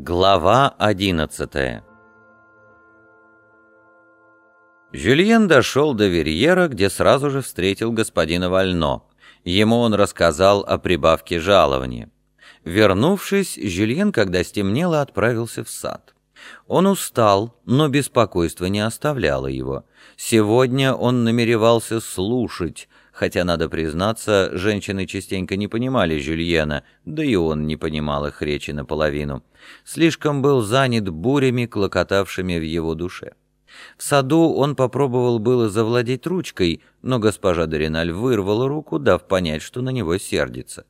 Глава одиннадцатая Жюльен дошел до Верьера, где сразу же встретил господина Вально. Ему он рассказал о прибавке жалования. Вернувшись, Жюльен, когда стемнело, отправился в сад. Он устал, но беспокойство не оставляло его. Сегодня он намеревался слушать, хотя, надо признаться, женщины частенько не понимали Жюльена, да и он не понимал их речи наполовину. Слишком был занят бурями, клокотавшими в его душе. В саду он попробовал было завладеть ручкой, но госпожа Дориналь вырвала руку, дав понять, что на него сердится.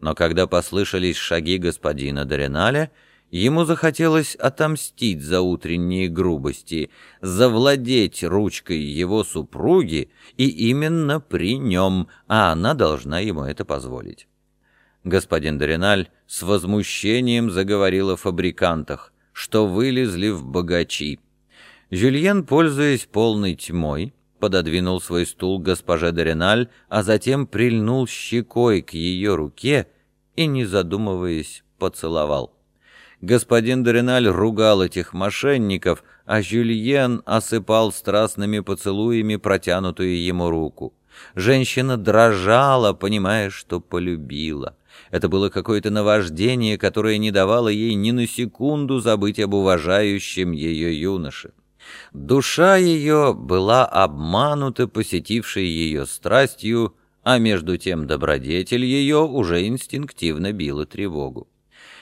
Но когда послышались шаги господина Дориналя, Ему захотелось отомстить за утренние грубости, завладеть ручкой его супруги, и именно при нем, а она должна ему это позволить. Господин Дориналь с возмущением заговорил о фабрикантах, что вылезли в богачи. Жюльен, пользуясь полной тьмой, пододвинул свой стул госпоже Дориналь, а затем прильнул щекой к ее руке и, не задумываясь, поцеловал. Господин Дориналь ругал этих мошенников, а Жюльен осыпал страстными поцелуями протянутую ему руку. Женщина дрожала, понимая, что полюбила. Это было какое-то наваждение, которое не давало ей ни на секунду забыть об уважающем ее юноше. Душа ее была обманута посетившей ее страстью, а между тем добродетель ее уже инстинктивно била тревогу.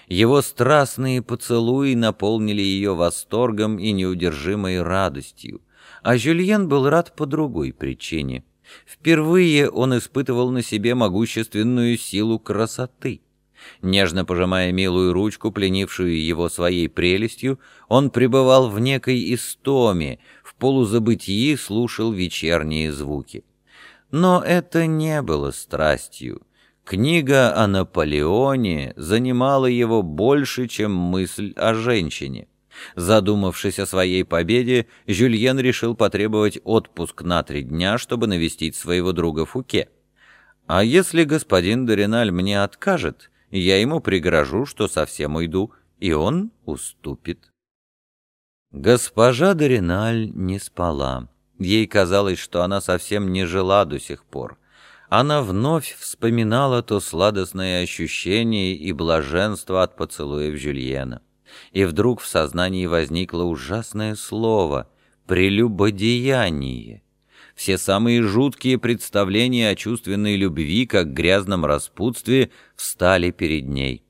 Его страстные поцелуи наполнили ее восторгом и неудержимой радостью. А Жюльен был рад по другой причине. Впервые он испытывал на себе могущественную силу красоты. Нежно пожимая милую ручку, пленившую его своей прелестью, он пребывал в некой истоме, в полузабытии слушал вечерние звуки. Но это не было страстью. Книга о Наполеоне занимала его больше, чем мысль о женщине. Задумавшись о своей победе, Жюльен решил потребовать отпуск на три дня, чтобы навестить своего друга Фуке. «А если господин Дориналь мне откажет, я ему пригрожу, что совсем уйду, и он уступит». Госпожа Дориналь не спала. Ей казалось, что она совсем не жила до сих пор она вновь вспоминала то сладостное ощущение и блаженство от поцелуев Жюльена. И вдруг в сознании возникло ужасное слово «прелюбодеяние». Все самые жуткие представления о чувственной любви, как грязном распутстве, встали перед ней.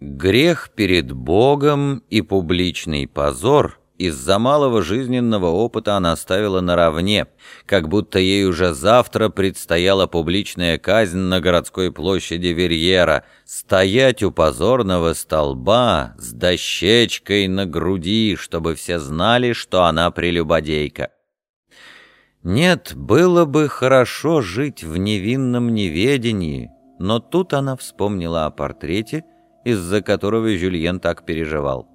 Грех перед Богом и публичный позор из-за малого жизненного опыта она ставила наравне, как будто ей уже завтра предстояла публичная казнь на городской площади Верьера, стоять у позорного столба с дощечкой на груди, чтобы все знали, что она прелюбодейка. Нет, было бы хорошо жить в невинном неведении, но тут она вспомнила о портрете, из-за которого Жюльен так переживал.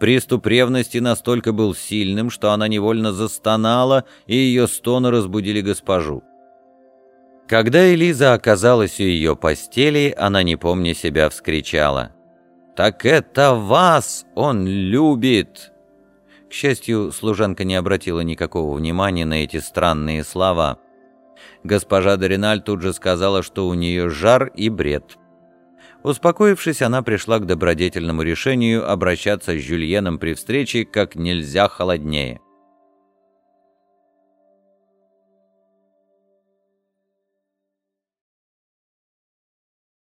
Приступ ревности настолько был сильным, что она невольно застонала, и ее стоны разбудили госпожу. Когда Элиза оказалась у ее постели, она, не помня себя, вскричала. «Так это вас он любит!» К счастью, служанка не обратила никакого внимания на эти странные слова. Госпожа Дориналь тут же сказала, что у нее жар и бред. Успокоившись, она пришла к добродетельному решению обращаться с Жюльеном при встрече как нельзя холоднее.